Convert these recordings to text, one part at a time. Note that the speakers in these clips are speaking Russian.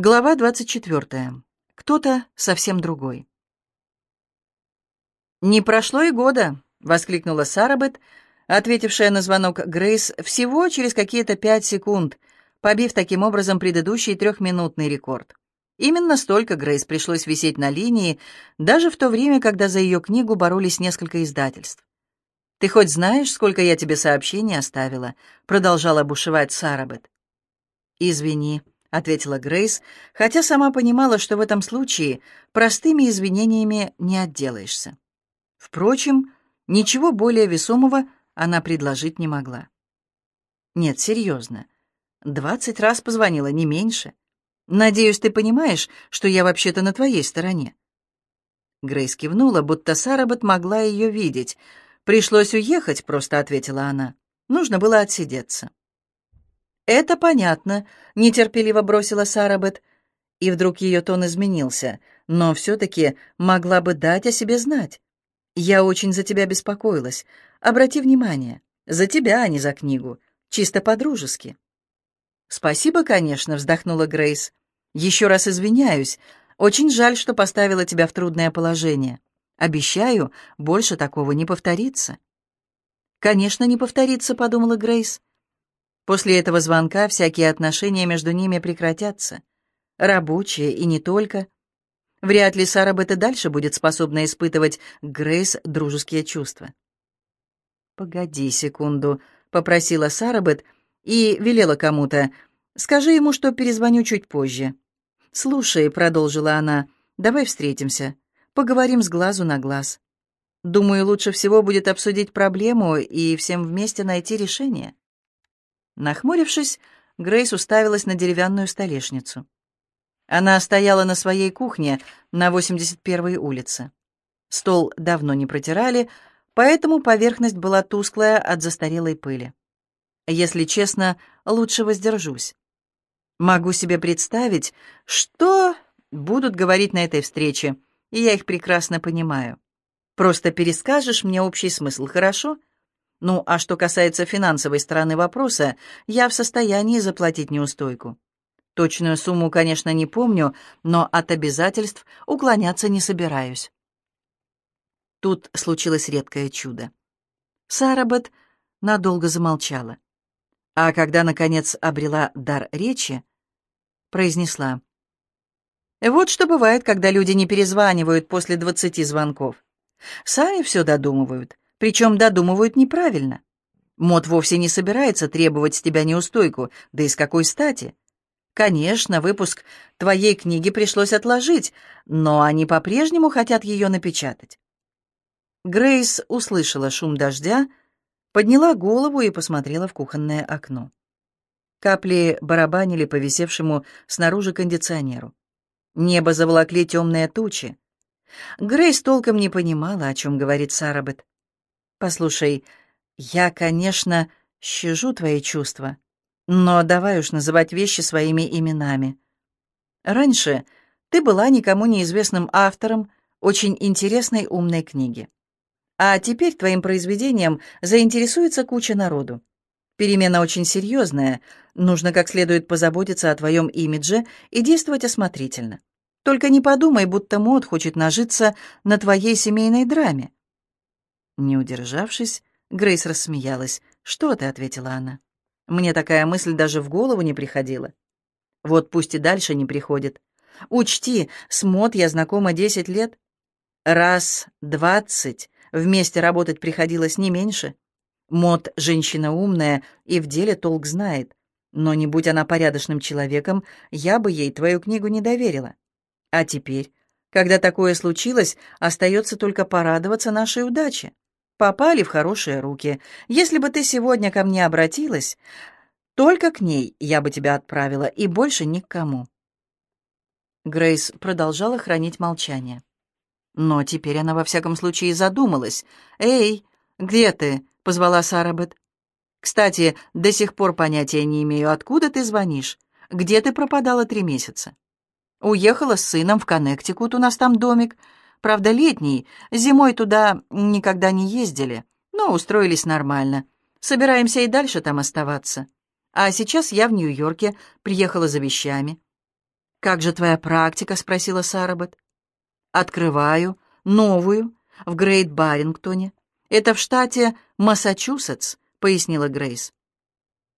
Глава 24. Кто-то совсем другой. «Не прошло и года», — воскликнула Сарабет, ответившая на звонок Грейс всего через какие-то пять секунд, побив таким образом предыдущий трехминутный рекорд. Именно столько Грейс пришлось висеть на линии, даже в то время, когда за ее книгу боролись несколько издательств. «Ты хоть знаешь, сколько я тебе сообщений оставила?» — продолжала бушевать Сарабет. «Извини», — ответила Грейс, хотя сама понимала, что в этом случае простыми извинениями не отделаешься. Впрочем, ничего более весомого она предложить не могла. «Нет, серьезно. Двадцать раз позвонила, не меньше. Надеюсь, ты понимаешь, что я вообще-то на твоей стороне». Грейс кивнула, будто Сарабет могла ее видеть. «Пришлось уехать», — просто ответила она. «Нужно было отсидеться». «Это понятно», — нетерпеливо бросила Сарабет. И вдруг ее тон изменился, но все-таки могла бы дать о себе знать. «Я очень за тебя беспокоилась. Обрати внимание. За тебя, а не за книгу. Чисто по-дружески». «Спасибо, конечно», — вздохнула Грейс. «Еще раз извиняюсь. Очень жаль, что поставила тебя в трудное положение. Обещаю, больше такого не повторится». «Конечно, не повторится», — подумала Грейс. После этого звонка всякие отношения между ними прекратятся. Рабочие и не только. Вряд ли Сара Бет и дальше будет способна испытывать Грейс дружеские чувства. «Погоди секунду», — попросила Сара Бет и велела кому-то. «Скажи ему, что перезвоню чуть позже». «Слушай», — продолжила она, — «давай встретимся. Поговорим с глазу на глаз. Думаю, лучше всего будет обсудить проблему и всем вместе найти решение». Нахмурившись, Грейс уставилась на деревянную столешницу. Она стояла на своей кухне на 81-й улице. Стол давно не протирали, поэтому поверхность была тусклая от застарелой пыли. Если честно, лучше воздержусь. Могу себе представить, что будут говорить на этой встрече, и я их прекрасно понимаю. Просто перескажешь мне общий смысл, хорошо? Ну, а что касается финансовой стороны вопроса, я в состоянии заплатить неустойку. Точную сумму, конечно, не помню, но от обязательств уклоняться не собираюсь. Тут случилось редкое чудо. Сарабет надолго замолчала. А когда, наконец, обрела дар речи, произнесла. «Вот что бывает, когда люди не перезванивают после двадцати звонков. Сами все додумывают, причем додумывают неправильно. Мод вовсе не собирается требовать с тебя неустойку, да и с какой стати? Конечно, выпуск твоей книги пришлось отложить, но они по-прежнему хотят ее напечатать. Грейс услышала шум дождя, подняла голову и посмотрела в кухонное окно. Капли барабанили по висевшему снаружи кондиционеру. Небо заволокли темные тучи. Грейс толком не понимала, о чем говорит Сарабет. «Послушай, я, конечно, щажу твои чувства, но давай уж называть вещи своими именами. Раньше ты была никому неизвестным автором очень интересной умной книги. А теперь твоим произведением заинтересуется куча народу. Перемена очень серьезная, нужно как следует позаботиться о твоем имидже и действовать осмотрительно. Только не подумай, будто мод хочет нажиться на твоей семейной драме. Не удержавшись, Грейс рассмеялась. «Что ты?» — ответила она. «Мне такая мысль даже в голову не приходила. Вот пусть и дальше не приходит. Учти, с Мод я знакома десять лет. Раз двадцать вместе работать приходилось не меньше. Мод — женщина умная и в деле толк знает. Но не будь она порядочным человеком, я бы ей твою книгу не доверила. А теперь, когда такое случилось, остается только порадоваться нашей удаче попали в хорошие руки. Если бы ты сегодня ко мне обратилась, только к ней я бы тебя отправила, и больше ни к кому». Грейс продолжала хранить молчание. Но теперь она во всяком случае задумалась. «Эй, где ты?» — позвала Сарабет. «Кстати, до сих пор понятия не имею, откуда ты звонишь. Где ты пропадала три месяца?» «Уехала с сыном в Коннектикут, у нас там домик. Правда, летний, зимой туда никогда не ездили, но устроились нормально. Собираемся и дальше там оставаться. А сейчас я в Нью-Йорке, приехала за вещами. «Как же твоя практика?» — спросила Сарабет. «Открываю. Новую. В Грейт Барингтоне. Это в штате Массачусетс», — пояснила Грейс.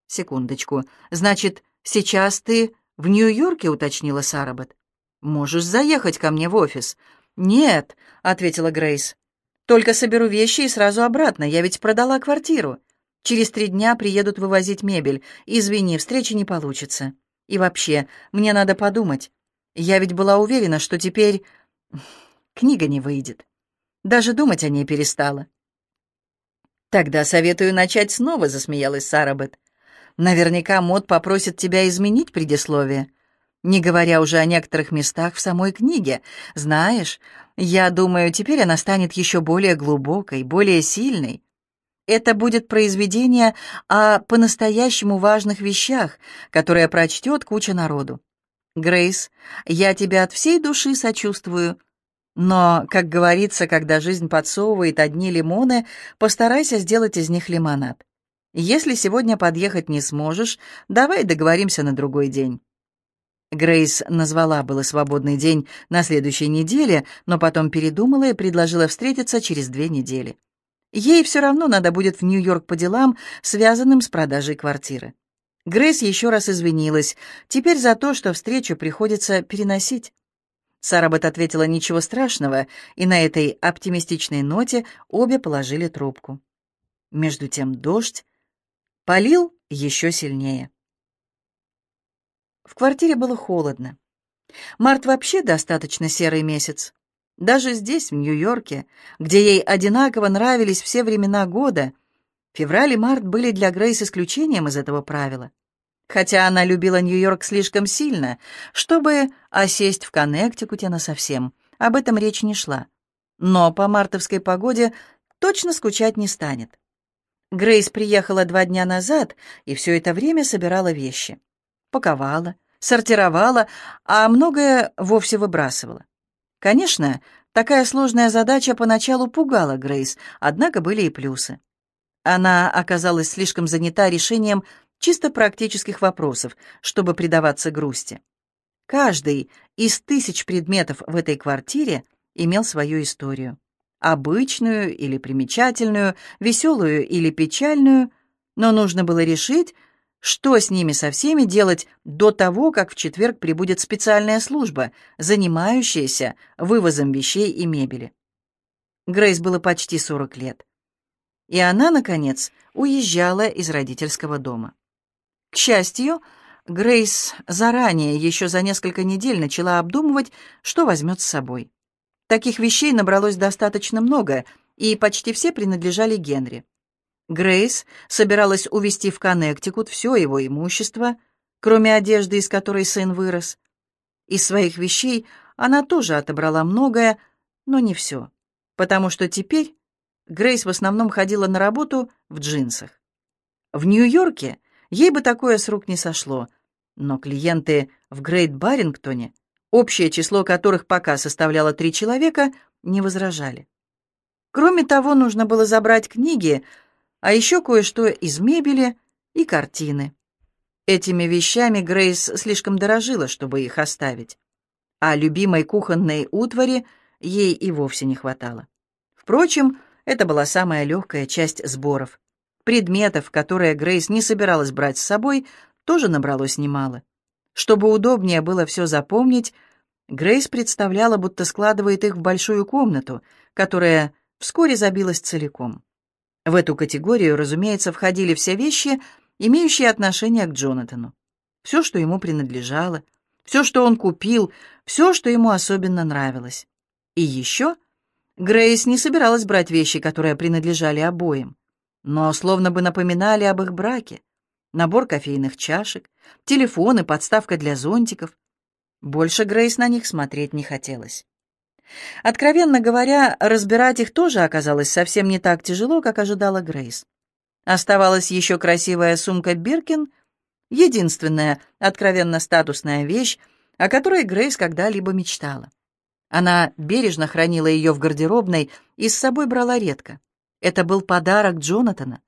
«Секундочку. Значит, сейчас ты в Нью-Йорке?» — уточнила Сарабет. «Можешь заехать ко мне в офис». «Нет», — ответила Грейс. «Только соберу вещи и сразу обратно. Я ведь продала квартиру. Через три дня приедут вывозить мебель. Извини, встречи не получится. И вообще, мне надо подумать. Я ведь была уверена, что теперь книга не выйдет. Даже думать о ней перестала». «Тогда советую начать снова», — засмеялась Сарабет. «Наверняка Мод попросит тебя изменить предисловие» не говоря уже о некоторых местах в самой книге. Знаешь, я думаю, теперь она станет еще более глубокой, более сильной. Это будет произведение о по-настоящему важных вещах, которое прочтет куча народу. Грейс, я тебя от всей души сочувствую, но, как говорится, когда жизнь подсовывает одни лимоны, постарайся сделать из них лимонад. Если сегодня подъехать не сможешь, давай договоримся на другой день. Грейс назвала было свободный день на следующей неделе, но потом передумала и предложила встретиться через две недели. Ей все равно надо будет в Нью-Йорк по делам, связанным с продажей квартиры. Грейс еще раз извинилась, теперь за то, что встречу приходится переносить. Сарабет ответила ничего страшного, и на этой оптимистичной ноте обе положили трубку. Между тем дождь полил еще сильнее. В квартире было холодно. Март вообще достаточно серый месяц. Даже здесь, в Нью-Йорке, где ей одинаково нравились все времена года, февраль и март были для Грейс исключением из этого правила. Хотя она любила Нью-Йорк слишком сильно, чтобы осесть в Коннектикуте насовсем. Об этом речь не шла. Но по мартовской погоде точно скучать не станет. Грейс приехала два дня назад и все это время собирала вещи паковала, сортировала, а многое вовсе выбрасывала. Конечно, такая сложная задача поначалу пугала Грейс, однако были и плюсы. Она оказалась слишком занята решением чисто практических вопросов, чтобы предаваться грусти. Каждый из тысяч предметов в этой квартире имел свою историю. Обычную или примечательную, веселую или печальную, но нужно было решить, что с ними со всеми делать до того, как в четверг прибудет специальная служба, занимающаяся вывозом вещей и мебели? Грейс было почти 40 лет. И она, наконец, уезжала из родительского дома. К счастью, Грейс заранее, еще за несколько недель, начала обдумывать, что возьмет с собой. Таких вещей набралось достаточно много, и почти все принадлежали Генри. Грейс собиралась увезти в Коннектикут все его имущество, кроме одежды, из которой сын вырос. Из своих вещей она тоже отобрала многое, но не все, потому что теперь Грейс в основном ходила на работу в джинсах. В Нью-Йорке ей бы такое с рук не сошло, но клиенты в Грейт-Барингтоне, общее число которых пока составляло три человека, не возражали. Кроме того, нужно было забрать книги, а еще кое-что из мебели и картины. Этими вещами Грейс слишком дорожила, чтобы их оставить. А любимой кухонной утвари ей и вовсе не хватало. Впрочем, это была самая легкая часть сборов. Предметов, которые Грейс не собиралась брать с собой, тоже набралось немало. Чтобы удобнее было все запомнить, Грейс представляла, будто складывает их в большую комнату, которая вскоре забилась целиком. В эту категорию, разумеется, входили все вещи, имеющие отношение к Джонатану. Все, что ему принадлежало, все, что он купил, все, что ему особенно нравилось. И еще Грейс не собиралась брать вещи, которые принадлежали обоим, но словно бы напоминали об их браке. Набор кофейных чашек, телефоны, подставка для зонтиков. Больше Грейс на них смотреть не хотелось. Откровенно говоря, разбирать их тоже оказалось совсем не так тяжело, как ожидала Грейс. Оставалась еще красивая сумка Биркин, единственная откровенно статусная вещь, о которой Грейс когда-либо мечтала. Она бережно хранила ее в гардеробной и с собой брала редко. Это был подарок Джонатана,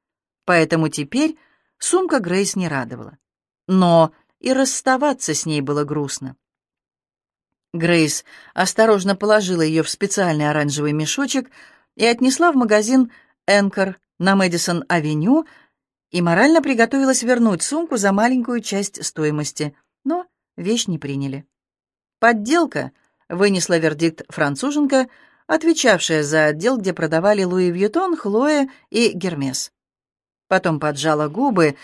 поэтому теперь сумка Грейс не радовала. Но и расставаться с ней было грустно. Грейс осторожно положила ее в специальный оранжевый мешочек и отнесла в магазин «Энкор» на Мэдисон-авеню и морально приготовилась вернуть сумку за маленькую часть стоимости, но вещь не приняли. «Подделка», — вынесла вердикт француженка, отвечавшая за отдел, где продавали Луи Вьютон, Хлоя и Гермес. Потом поджала губы,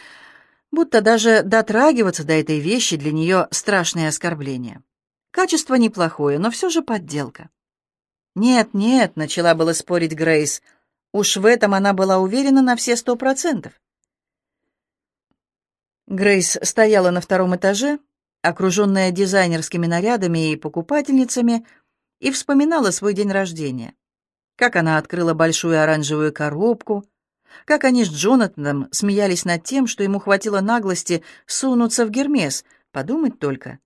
будто даже дотрагиваться до этой вещи для нее страшное оскорбление. Качество неплохое, но все же подделка. «Нет, нет», — начала было спорить Грейс. Уж в этом она была уверена на все сто процентов. Грейс стояла на втором этаже, окруженная дизайнерскими нарядами и покупательницами, и вспоминала свой день рождения. Как она открыла большую оранжевую коробку, как они с Джонатаном смеялись над тем, что ему хватило наглости сунуться в Гермес, подумать только.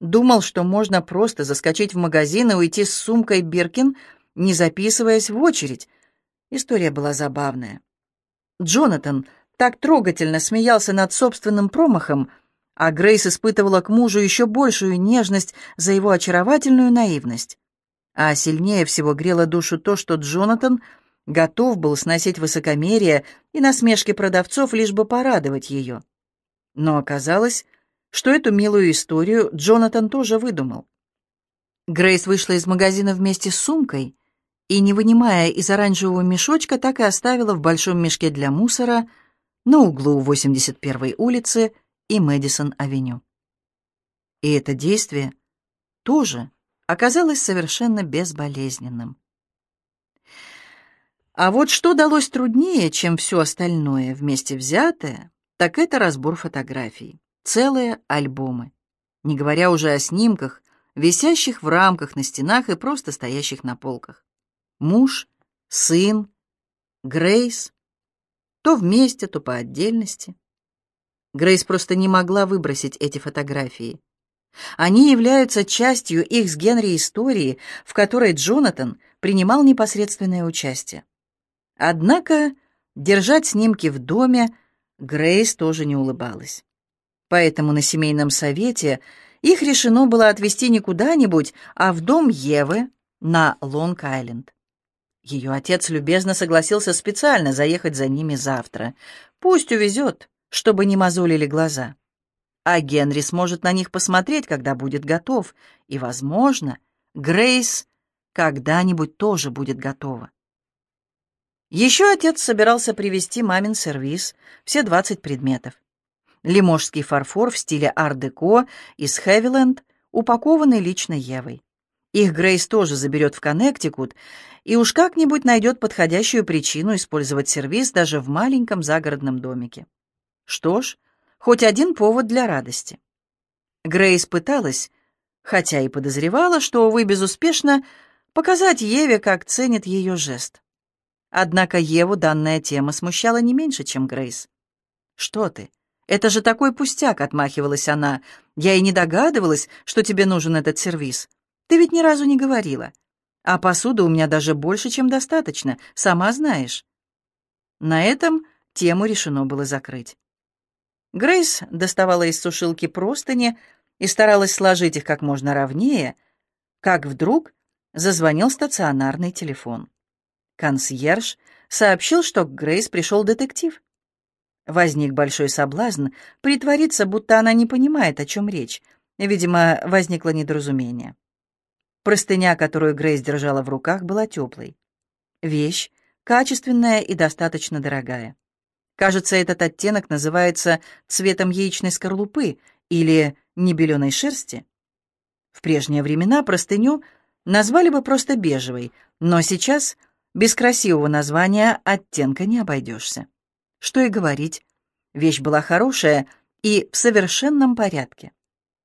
Думал, что можно просто заскочить в магазин и уйти с сумкой Биркин, не записываясь в очередь. История была забавная. Джонатан так трогательно смеялся над собственным промахом, а Грейс испытывала к мужу еще большую нежность за его очаровательную наивность. А сильнее всего грело душу то, что Джонатан готов был сносить высокомерие и насмешки продавцов, лишь бы порадовать ее. Но оказалось, что эту милую историю Джонатан тоже выдумал. Грейс вышла из магазина вместе с сумкой и, не вынимая из оранжевого мешочка, так и оставила в большом мешке для мусора на углу 81-й улицы и Мэдисон-авеню. И это действие тоже оказалось совершенно безболезненным. А вот что далось труднее, чем все остальное вместе взятое, так это разбор фотографий целые альбомы, не говоря уже о снимках, висящих в рамках на стенах и просто стоящих на полках. Муж, сын, Грейс, то вместе, то по отдельности. Грейс просто не могла выбросить эти фотографии. Они являются частью их с Генри истории, в которой Джонатан принимал непосредственное участие. Однако держать снимки в доме Грейс тоже не улыбалась. Поэтому на семейном совете их решено было отвезти не куда-нибудь, а в дом Евы на Лонг-Айленд. Ее отец любезно согласился специально заехать за ними завтра. Пусть увезет, чтобы не мозолили глаза. А Генри сможет на них посмотреть, когда будет готов. И, возможно, Грейс когда-нибудь тоже будет готова. Еще отец собирался привезти мамин сервиз, все двадцать предметов лиможский фарфор в стиле ар-деко из Хэвиленд, упакованный лично Евой. Их Грейс тоже заберет в Коннектикут и уж как-нибудь найдет подходящую причину использовать сервис даже в маленьком загородном домике. Что ж, хоть один повод для радости. Грейс пыталась, хотя и подозревала, что, увы, безуспешно, показать Еве, как ценит ее жест. Однако Еву данная тема смущала не меньше, чем Грейс. «Что ты? «Это же такой пустяк», — отмахивалась она. «Я и не догадывалась, что тебе нужен этот сервиз. Ты ведь ни разу не говорила. А посуды у меня даже больше, чем достаточно, сама знаешь». На этом тему решено было закрыть. Грейс доставала из сушилки простыни и старалась сложить их как можно ровнее, как вдруг зазвонил стационарный телефон. Консьерж сообщил, что к Грейс пришел детектив. Возник большой соблазн притвориться, будто она не понимает, о чем речь. Видимо, возникло недоразумение. Простыня, которую Грейс держала в руках, была теплой. Вещь качественная и достаточно дорогая. Кажется, этот оттенок называется цветом яичной скорлупы или небеленой шерсти. В прежние времена простыню назвали бы просто бежевой, но сейчас без красивого названия оттенка не обойдешься. Что и говорить, вещь была хорошая и в совершенном порядке,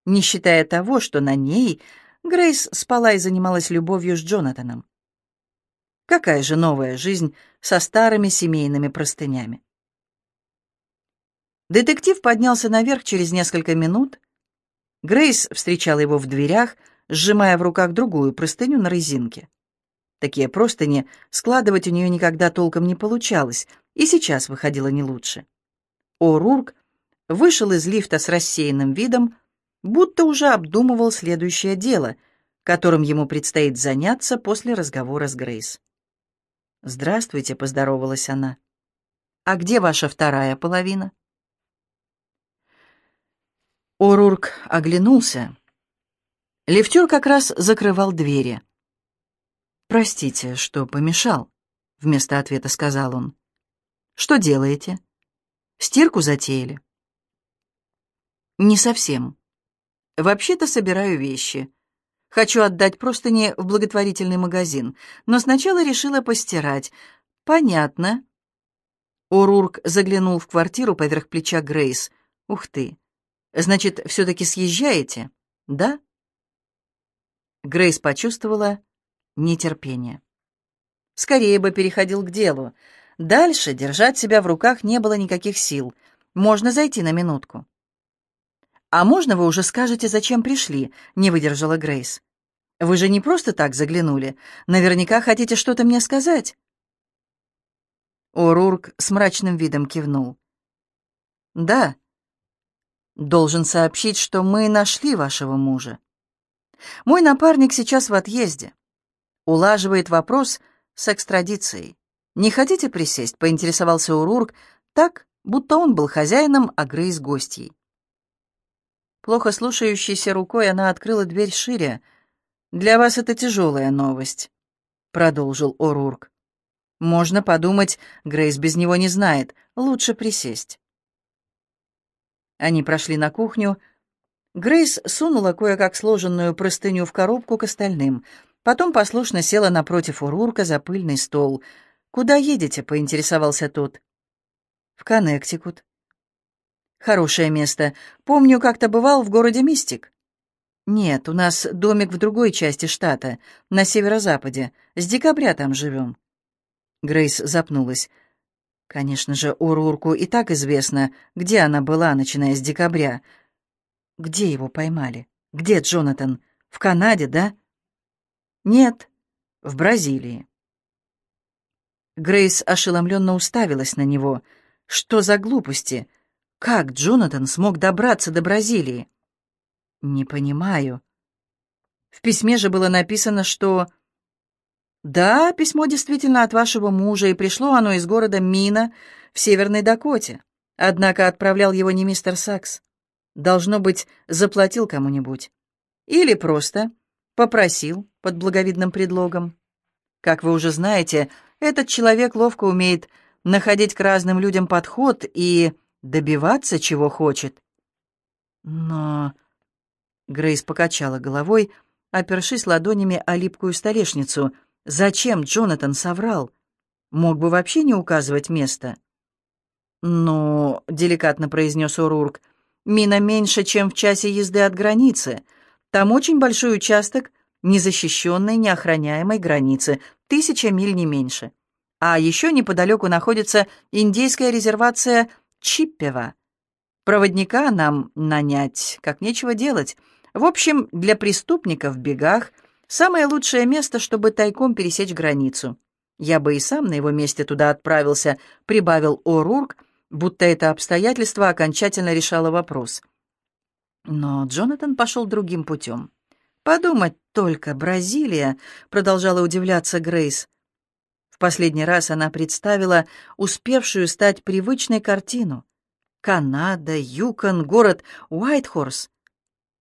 не считая того, что на ней Грейс спала и занималась любовью с Джонатаном. Какая же новая жизнь со старыми семейными простынями? Детектив поднялся наверх через несколько минут. Грейс встречала его в дверях, сжимая в руках другую простыню на резинке. Такие простыни складывать у нее никогда толком не получалось, и сейчас выходило не лучше. О'Рурк вышел из лифта с рассеянным видом, будто уже обдумывал следующее дело, которым ему предстоит заняться после разговора с Грейс. «Здравствуйте», — поздоровалась она. «А где ваша вторая половина?» Орурк оглянулся. Лифтер как раз закрывал двери. «Простите, что помешал», — вместо ответа сказал он. «Что делаете? Стирку затеяли?» «Не совсем. Вообще-то собираю вещи. Хочу отдать простыни в благотворительный магазин, но сначала решила постирать. Понятно». Орурк заглянул в квартиру поверх плеча Грейс. «Ух ты! Значит, все-таки съезжаете, да?» Грейс почувствовала нетерпение. Скорее бы переходил к делу. Дальше держать себя в руках не было никаких сил. Можно зайти на минутку. «А можно вы уже скажете, зачем пришли?» — не выдержала Грейс. «Вы же не просто так заглянули. Наверняка хотите что-то мне сказать». Орурк с мрачным видом кивнул. «Да. Должен сообщить, что мы нашли вашего мужа. Мой напарник сейчас в отъезде. Улаживает вопрос с экстрадицией. Не хотите присесть?» — поинтересовался Урурк так, будто он был хозяином, а Грейс гостьей. Плохо слушающейся рукой она открыла дверь шире. «Для вас это тяжелая новость», — продолжил Орурк. «Можно подумать, Грейс без него не знает. Лучше присесть». Они прошли на кухню. Грейс сунула кое-как сложенную простыню в коробку к остальным. Потом послушно села напротив Урурка за пыльный стол. «Куда едете?» — поинтересовался тот. «В Коннектикут». Хорошее место. Помню, как-то бывал в городе Мистик. Нет, у нас домик в другой части штата, на северо-западе. С декабря там живем. Грейс запнулась. Конечно же, Урурку и так известно, где она была, начиная с декабря. Где его поймали? Где Джонатан? В Канаде, да? Нет, в Бразилии. Грейс ошеломленно уставилась на него. Что за глупости? Как Джонатан смог добраться до Бразилии? Не понимаю. В письме же было написано, что... Да, письмо действительно от вашего мужа, и пришло оно из города Мина в Северной Дакоте. Однако отправлял его не мистер Сакс. Должно быть, заплатил кому-нибудь. Или просто попросил под благовидным предлогом. Как вы уже знаете, этот человек ловко умеет находить к разным людям подход и добиваться, чего хочет. Но... Грейс покачала головой, опершись ладонями о липкую столешницу. Зачем Джонатан соврал? Мог бы вообще не указывать место. «Но», — деликатно произнес Урурк, — «мина меньше, чем в часе езды от границы. Там очень большой участок незащищенной, неохраняемой границы, тысяча миль не меньше. А еще неподалеку находится индейская резервация Чиппева. Проводника нам нанять, как нечего делать. В общем, для преступников в бегах самое лучшее место, чтобы тайком пересечь границу. Я бы и сам на его месте туда отправился, прибавил О'Рурк, будто это обстоятельство окончательно решало вопрос. Но Джонатан пошел другим путем. «Подумать только, Бразилия!» — продолжала удивляться Грейс. В последний раз она представила успевшую стать привычной картину. Канада, Юкон, город Уайтхорс.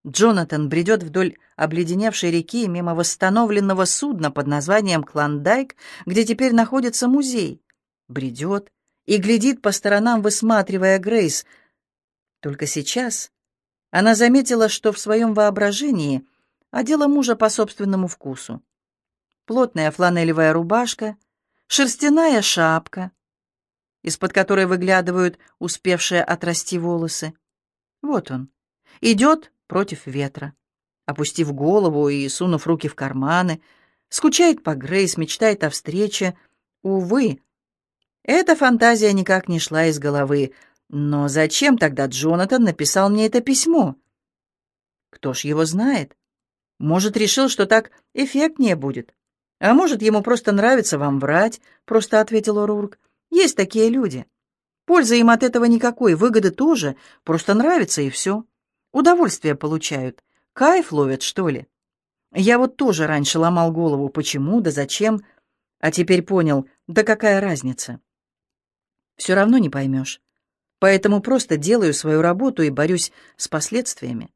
Джонатан бредет вдоль обледеневшей реки мимо восстановленного судна под названием Клондайк, где теперь находится музей. Бредет и глядит по сторонам, высматривая Грейс. Только сейчас она заметила, что в своем воображении одела мужа по собственному вкусу. Плотная фланелевая рубашка, шерстяная шапка, из-под которой выглядывают успевшие отрасти волосы. Вот он, идет против ветра, опустив голову и сунув руки в карманы, скучает по Грейс, мечтает о встрече. Увы, эта фантазия никак не шла из головы. Но зачем тогда Джонатан написал мне это письмо? Кто ж его знает? Может, решил, что так эффектнее будет. «А может, ему просто нравится вам врать?» — просто ответил Орурк. «Есть такие люди. Пользы им от этого никакой, выгоды тоже, просто нравится и все. Удовольствие получают. Кайф ловят, что ли?» Я вот тоже раньше ломал голову, почему, да зачем, а теперь понял, да какая разница. Все равно не поймешь. Поэтому просто делаю свою работу и борюсь с последствиями.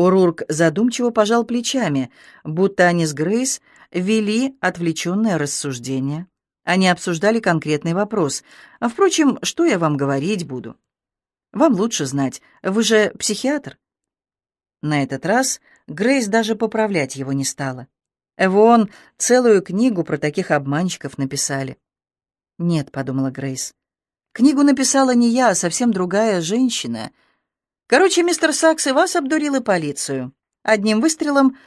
Урурк задумчиво пожал плечами, будто они с Грейс вели отвлеченное рассуждение. Они обсуждали конкретный вопрос. А, впрочем, что я вам говорить буду? Вам лучше знать, вы же психиатр. На этот раз Грейс даже поправлять его не стала. Вон, целую книгу про таких обманщиков написали. «Нет», — подумала Грейс. «Книгу написала не я, а совсем другая женщина. Короче, мистер Сакс и вас обдурил полицию. Одним выстрелом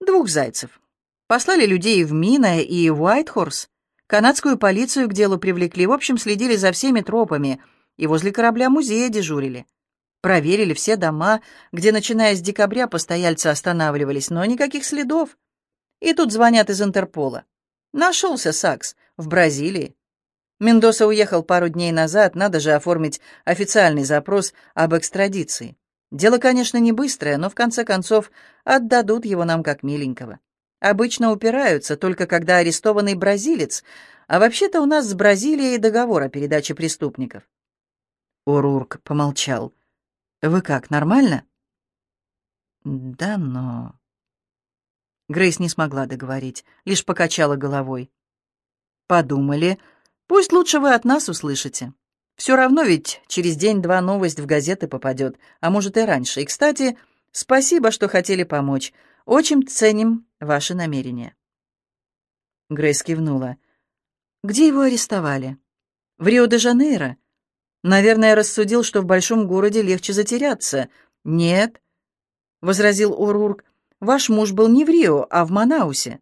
двух зайцев. Послали людей в Мина и в Уайтхорс. Канадскую полицию к делу привлекли. В общем, следили за всеми тропами и возле корабля музея дежурили. Проверили все дома, где, начиная с декабря, постояльцы останавливались, но никаких следов. И тут звонят из Интерпола. Нашелся Сакс в Бразилии. Мендоса уехал пару дней назад, надо же оформить официальный запрос об экстрадиции. Дело, конечно, не быстрое, но в конце концов отдадут его нам как миленького. Обычно упираются только когда арестованный бразилец, а вообще-то у нас с Бразилией договор о передаче преступников. Урурк помолчал. «Вы как, нормально?» «Да, но...» Грейс не смогла договорить, лишь покачала головой. «Подумали, пусть лучше вы от нас услышите. Все равно ведь через день-два новость в газеты попадет, а может и раньше. И, кстати, спасибо, что хотели помочь. Очень ценим ваши намерения». Грейс кивнула. «Где его арестовали?» «В Рио-де-Жанейро. Наверное, рассудил, что в большом городе легче затеряться. Нет, — возразил Урурк, — ваш муж был не в Рио, а в Манаусе.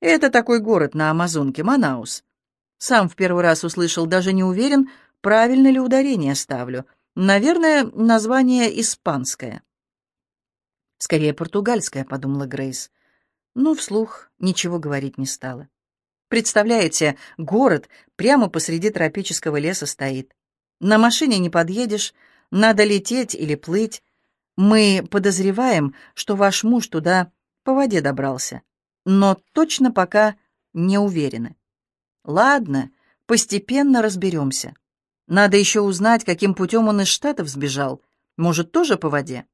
Это такой город на Амазонке, Манаус. Сам в первый раз услышал, даже не уверен, правильно ли ударение ставлю. Наверное, название испанское. Скорее, португальское, — подумала Грейс. Но вслух ничего говорить не стала. Представляете, город прямо посреди тропического леса стоит. На машине не подъедешь, надо лететь или плыть. Мы подозреваем, что ваш муж туда по воде добрался, но точно пока не уверены. Ладно, постепенно разберемся. Надо еще узнать, каким путем он из Штатов сбежал. Может, тоже по воде?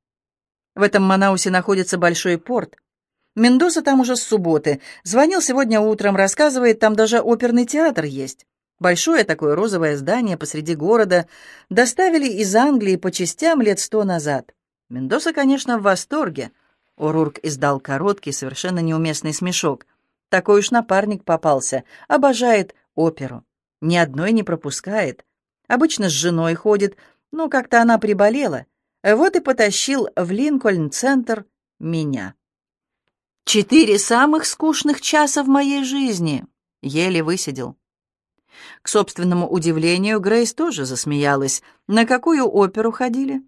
В этом Манаусе находится большой порт. Мендоса там уже с субботы. Звонил сегодня утром, рассказывает, там даже оперный театр есть. Большое такое розовое здание посреди города доставили из Англии по частям лет сто назад. Мендоса, конечно, в восторге. Орурк издал короткий, совершенно неуместный смешок. Такой уж напарник попался. Обожает оперу. Ни одной не пропускает. Обычно с женой ходит, но как-то она приболела. Вот и потащил в Линкольн-центр меня. Четыре самых скучных часа в моей жизни. Еле высидел. К собственному удивлению, Грейс тоже засмеялась. «На какую оперу ходили?»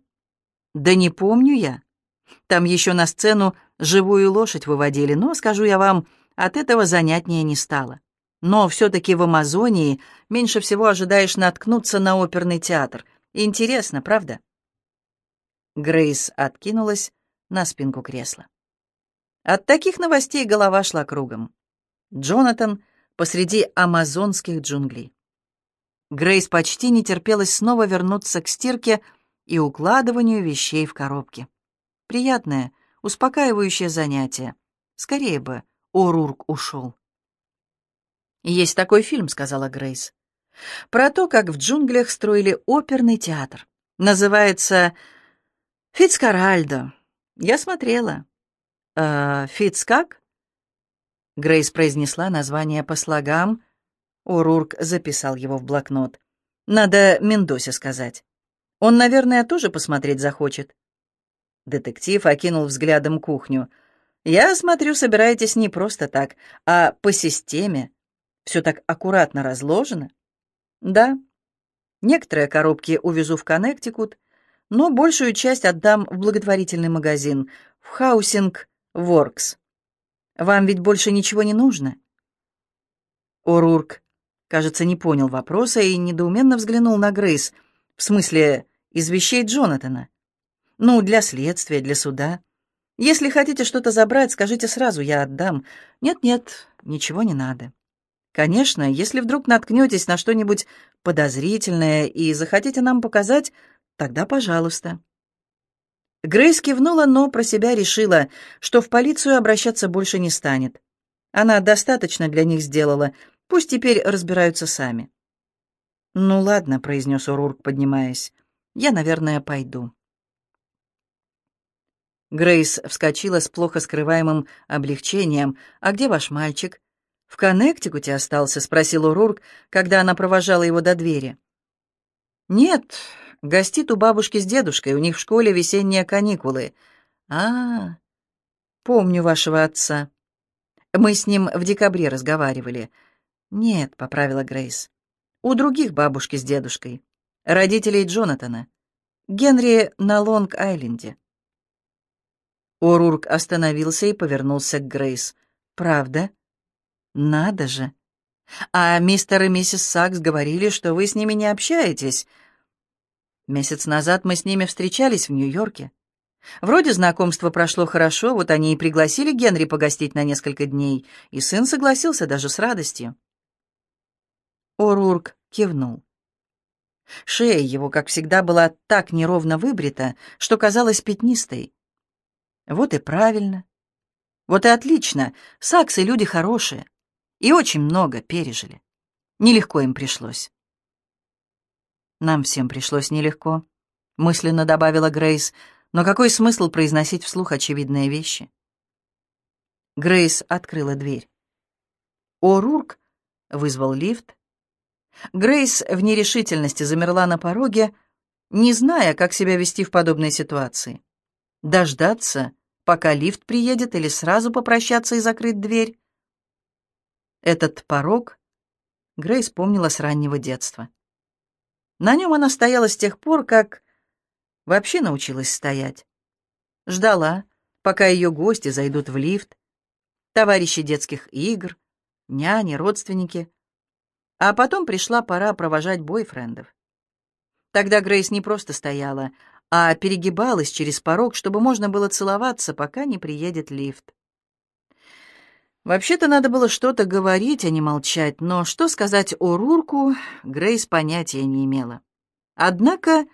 «Да не помню я. Там еще на сцену живую лошадь выводили, но, скажу я вам, от этого занятнее не стало. Но все-таки в Амазонии меньше всего ожидаешь наткнуться на оперный театр. Интересно, правда?» Грейс откинулась на спинку кресла. От таких новостей голова шла кругом. Джонатан посреди амазонских джунглей. Грейс почти не терпелось снова вернуться к стирке и укладыванию вещей в коробки. Приятное, успокаивающее занятие. Скорее бы Орурк ушел. «Есть такой фильм», — сказала Грейс, — «про то, как в джунглях строили оперный театр. Называется «Фицкаральдо». Я смотрела. «Э, «Фиц как?» Грейс произнесла название по слогам. Урурк записал его в блокнот. «Надо Мендосе сказать. Он, наверное, тоже посмотреть захочет». Детектив окинул взглядом кухню. «Я смотрю, собираетесь не просто так, а по системе. Все так аккуратно разложено». «Да. Некоторые коробки увезу в Коннектикут, но большую часть отдам в благотворительный магазин, в Хаусинг Воркс. Вам ведь больше ничего не нужно?» Орурк, кажется, не понял вопроса и недоуменно взглянул на Грейс. «В смысле, из вещей Джонатана?» «Ну, для следствия, для суда. Если хотите что-то забрать, скажите сразу, я отдам. Нет-нет, ничего не надо. Конечно, если вдруг наткнетесь на что-нибудь подозрительное и захотите нам показать, тогда пожалуйста». Грейс кивнула, но про себя решила, что в полицию обращаться больше не станет. Она достаточно для них сделала, пусть теперь разбираются сами. «Ну ладно», — произнес Урурк, поднимаясь, — «я, наверное, пойду». Грейс вскочила с плохо скрываемым облегчением. «А где ваш мальчик?» «В Коннектикуте остался?» — спросил Урурк, когда она провожала его до двери. «Нет, гостит у бабушки с дедушкой, у них в школе весенние каникулы». «А, помню вашего отца. Мы с ним в декабре разговаривали». «Нет», — поправила Грейс. «У других бабушки с дедушкой. Родителей Джонатана. Генри на Лонг-Айленде». Орурк остановился и повернулся к Грейс. «Правда?» «Надо же! А мистер и миссис Сакс говорили, что вы с ними не общаетесь. Месяц назад мы с ними встречались в Нью-Йорке. Вроде знакомство прошло хорошо, вот они и пригласили Генри погостить на несколько дней, и сын согласился даже с радостью». Орурк кивнул. Шея его, как всегда, была так неровно выбрита, что казалась пятнистой. Вот и правильно. Вот и отлично. Саксы люди хорошие. И очень много пережили. Нелегко им пришлось. Нам всем пришлось нелегко, мысленно добавила Грейс, но какой смысл произносить вслух очевидные вещи? Грейс открыла дверь. О'Рурк вызвал лифт. Грейс в нерешительности замерла на пороге, не зная, как себя вести в подобной ситуации. Дождаться, пока лифт приедет, или сразу попрощаться и закрыть дверь? Этот порог Грейс помнила с раннего детства. На нем она стояла с тех пор, как вообще научилась стоять. Ждала, пока ее гости зайдут в лифт, товарищи детских игр, няни, родственники. А потом пришла пора провожать бойфрендов. Тогда Грейс не просто стояла, а перегибалась через порог, чтобы можно было целоваться, пока не приедет лифт. Вообще-то надо было что-то говорить, а не молчать, но что сказать о Рурку, Грейс понятия не имела. Однако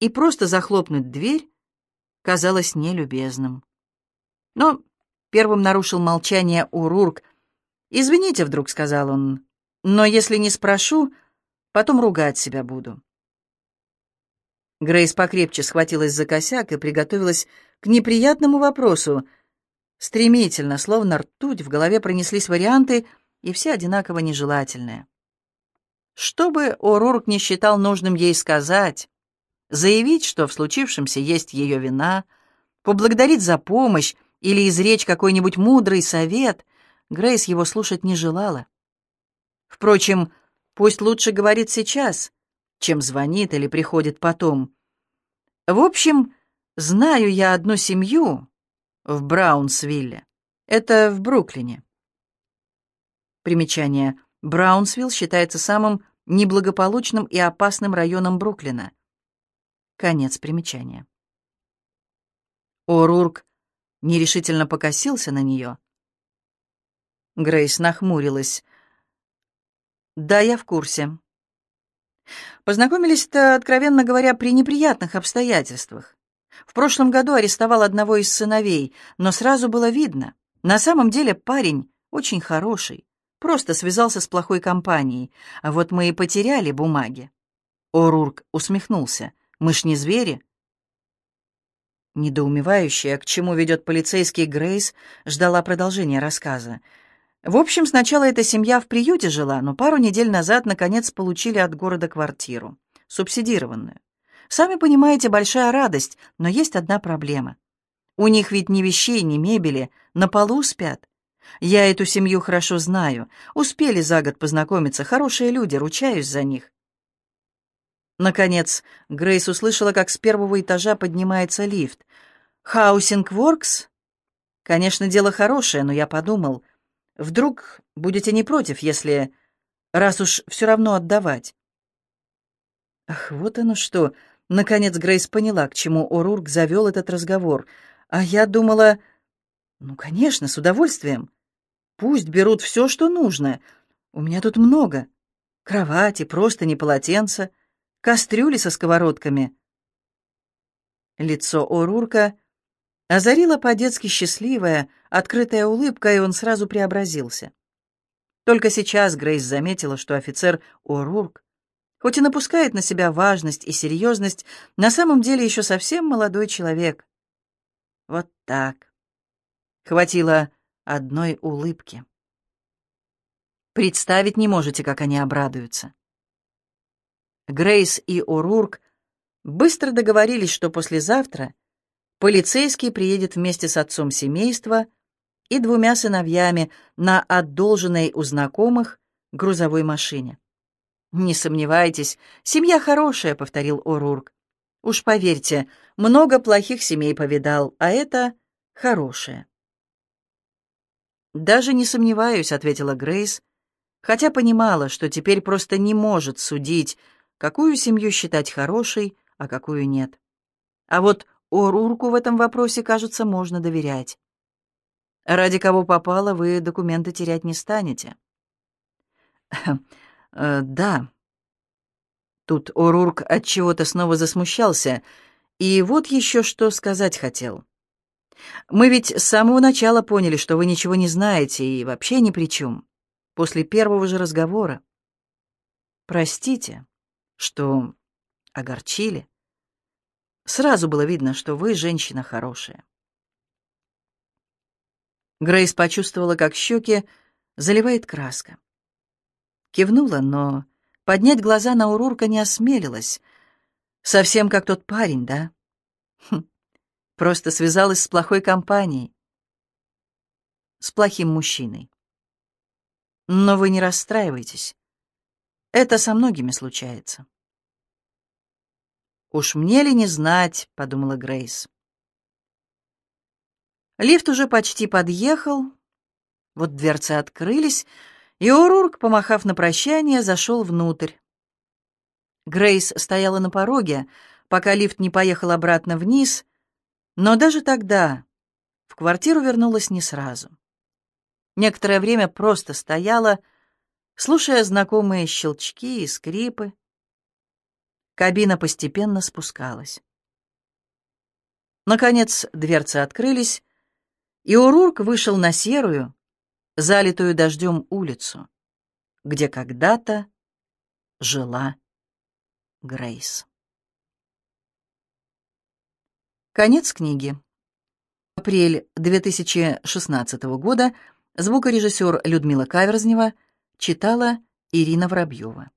и просто захлопнуть дверь казалось нелюбезным. Но первым нарушил молчание Урурк. «Извините вдруг», — сказал он, — «но если не спрошу, потом ругать себя буду». Грейс покрепче схватилась за косяк и приготовилась к неприятному вопросу — Стремительно, словно ртуть, в голове пронеслись варианты, и все одинаково нежелательные. Что бы О'Рурк не считал нужным ей сказать, заявить, что в случившемся есть ее вина, поблагодарить за помощь или изречь какой-нибудь мудрый совет, Грейс его слушать не желала. Впрочем, пусть лучше говорит сейчас, чем звонит или приходит потом. В общем, знаю я одну семью, в Браунсвилле. Это в Бруклине. Примечание. Браунсвилл считается самым неблагополучным и опасным районом Бруклина. Конец примечания. О'Рурк нерешительно покосился на нее. Грейс нахмурилась. «Да, я в курсе. Познакомились-то, откровенно говоря, при неприятных обстоятельствах. В прошлом году арестовал одного из сыновей, но сразу было видно, на самом деле парень очень хороший, просто связался с плохой компанией, а вот мы и потеряли бумаги. Орурк усмехнулся. «Мы ж не звери?» Недоумевающая, к чему ведет полицейский Грейс, ждала продолжения рассказа. В общем, сначала эта семья в приюте жила, но пару недель назад, наконец, получили от города квартиру, субсидированную. Сами понимаете, большая радость, но есть одна проблема. У них ведь ни вещей, ни мебели, на полу спят. Я эту семью хорошо знаю. Успели за год познакомиться, хорошие люди, ручаюсь за них. Наконец, Грейс услышала, как с первого этажа поднимается лифт. «Хаусинг Воркс?» «Конечно, дело хорошее, но я подумал, вдруг будете не против, если... раз уж все равно отдавать?» «Ах, вот оно что!» Наконец Грейс поняла, к чему О'Рурк завел этот разговор. А я думала... Ну, конечно, с удовольствием. Пусть берут все, что нужно. У меня тут много. Кровати, простыни, полотенца, кастрюли со сковородками. Лицо Орурка озарила по-детски счастливая, открытая улыбка, и он сразу преобразился. Только сейчас Грейс заметила, что офицер Орурк, хоть и напускает на себя важность и серьезность, на самом деле еще совсем молодой человек. Вот так. Хватило одной улыбки. Представить не можете, как они обрадуются. Грейс и Орурк быстро договорились, что послезавтра полицейский приедет вместе с отцом семейства и двумя сыновьями на одолженной у знакомых грузовой машине. «Не сомневайтесь, семья хорошая», — повторил Орурк. «Уж поверьте, много плохих семей повидал, а это хорошая». «Даже не сомневаюсь», — ответила Грейс, хотя понимала, что теперь просто не может судить, какую семью считать хорошей, а какую нет. А вот Орурку в этом вопросе, кажется, можно доверять. Ради кого попало, вы документы терять не станете. Э, да. Тут Орурк от чего-то снова засмущался, и вот еще что сказать хотел. Мы ведь с самого начала поняли, что вы ничего не знаете и вообще ни при чем. После первого же разговора. Простите, что огорчили. Сразу было видно, что вы женщина хорошая. Грейс почувствовала, как щеки заливает краска. Кивнула, но поднять глаза на Урурка не осмелилась. Совсем как тот парень, да? Хм. Просто связалась с плохой компанией. С плохим мужчиной. Но вы не расстраивайтесь. Это со многими случается. «Уж мне ли не знать», — подумала Грейс. Лифт уже почти подъехал. Вот дверцы открылись, и Урурк, помахав на прощание, зашел внутрь. Грейс стояла на пороге, пока лифт не поехал обратно вниз, но даже тогда в квартиру вернулась не сразу. Некоторое время просто стояла, слушая знакомые щелчки и скрипы, Кабина постепенно спускалась. Наконец дверцы открылись, и Урурк вышел на серую, залитую дождем улицу, где когда-то жила Грейс. Конец книги. Апрель 2016 года. Звукорежиссер Людмила Каверзнева читала Ирина Воробьева.